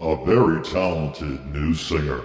a very talented new singer.